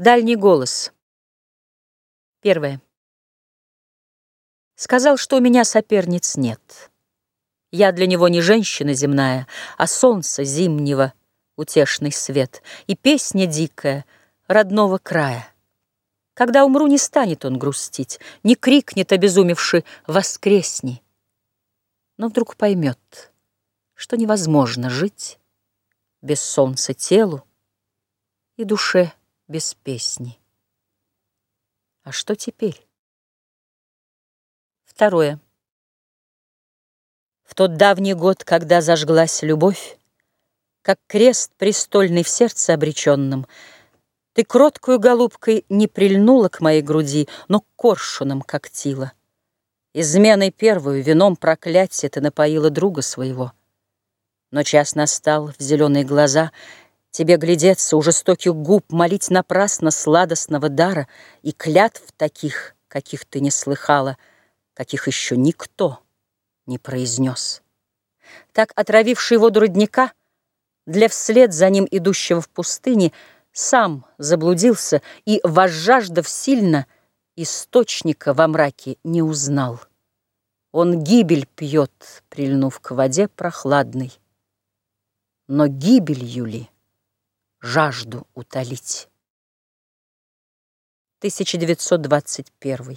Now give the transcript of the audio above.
Дальний голос. Первое. Сказал, что у меня соперниц нет. Я для него не женщина земная, а солнце зимнего, утешный свет, и песня дикая родного края. Когда умру, не станет он грустить, не крикнет, обезумевши «воскресни!» Но вдруг поймет, что невозможно жить без солнца телу и душе без песни. А что теперь? Второе. В тот давний год, когда зажглась любовь, Как крест престольный в сердце обреченном, Ты кроткую голубкой не прильнула к моей груди, Но коршуном когтила. Изменой первую вином проклятия Ты напоила друга своего. Но час настал в зеленые глаза — Тебе глядеться у жестоких губ, Молить напрасно сладостного дара И клятв таких, каких ты не слыхала, Каких еще никто не произнес. Так отравивший воду родника Для вслед за ним идущего в пустыне Сам заблудился и, возжаждав сильно, Источника во мраке не узнал. Он гибель пьет, прильнув к воде прохладной. Но гибелью ли? Жажду утолить. 1921